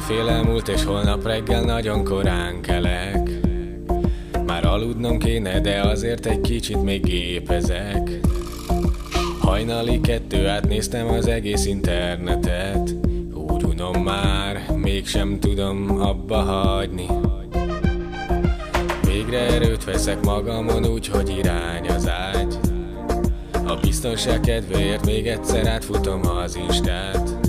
félelmúlt és holnap reggel nagyon korán kelek. Már aludnom kéne, de azért egy kicsit még gépezek. Hajnali kettő átnéztem az egész internetet. Úgy unom már, mégsem tudom abba hagyni. Végre erőt veszek magamon úgy, hogy irány az ágy. A biztonság kedvéért még egyszer átfutom az instát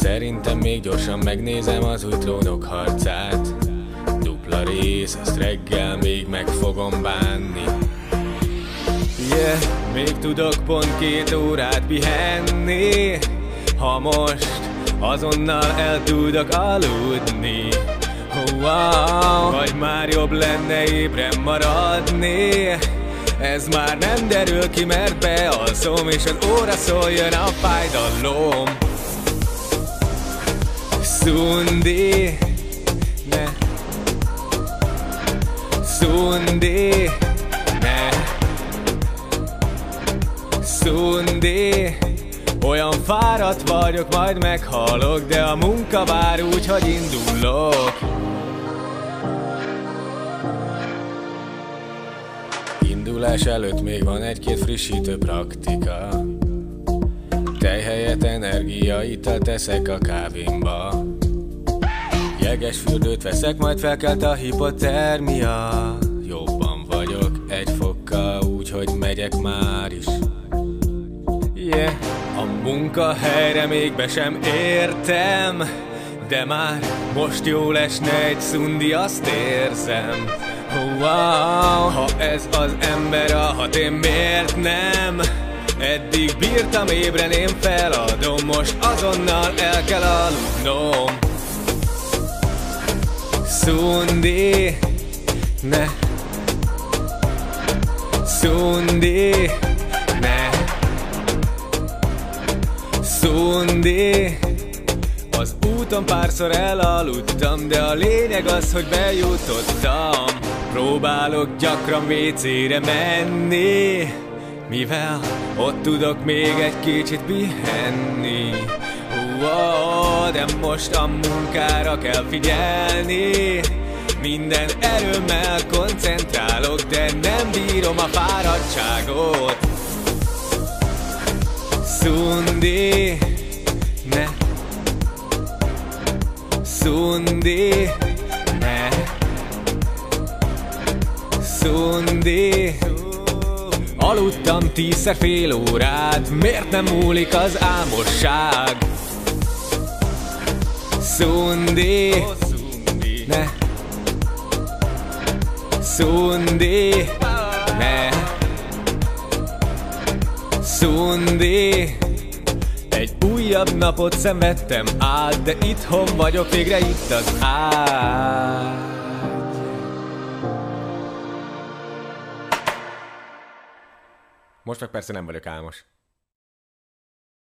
Szerintem még gyorsan megnézem az új trónok harcát. Dupla rész, azt reggel még meg fogom bánni. Yeah, még tudok pont két órát pihenni. Ha most azonnal el tudok aludni oh, wow, Vagy már jobb lenne ébren maradni. Ez már nem derül ki, mert bealszom És az óra szóljon a fájdalom Sundi Ne. Sundi Ne. Sundi Olyan fáradt vagyok, majd meghalok De a munka vár úgy, hogy indulok. Indulás előtt még van egy-két frissítő praktika Tejhelyet energiaital teszek a kávémba. Jeges fürdőt veszek, majd felkelt a hipotermia. Jobban vagyok egy fokkal, úgyhogy megyek már is. Yeah, a munkahelyre még be sem értem De már most jó lesne egy szundi, azt érzem. Wow, Ha ez az ember a hat, én miért nem? Eddig bírtam ébren, én feladom Most azonnal el kell aludnom Szundi Ne. Szundi Ne. Szundi Az úton párszor elaludtam De a lényeg az, hogy bejutottam. Próbálok gyakran WC-re menni mivel ott tudok még egy kicsit pihenni. Uh, De most a munkára kell figyelni. Minden erőmmel koncentrálok De nem bírom a fáradtságot. Szundi Ne. Szundi Ne. Szundi Aludtam tízszer fél órát, miért nem múlik az álmosság? Szundi, ne. Szundi, ne. Szundi Egy újabb napot szenvedtem át De itthon vagyok, végre itt az ágy Most meg persze nem vagyok álmos.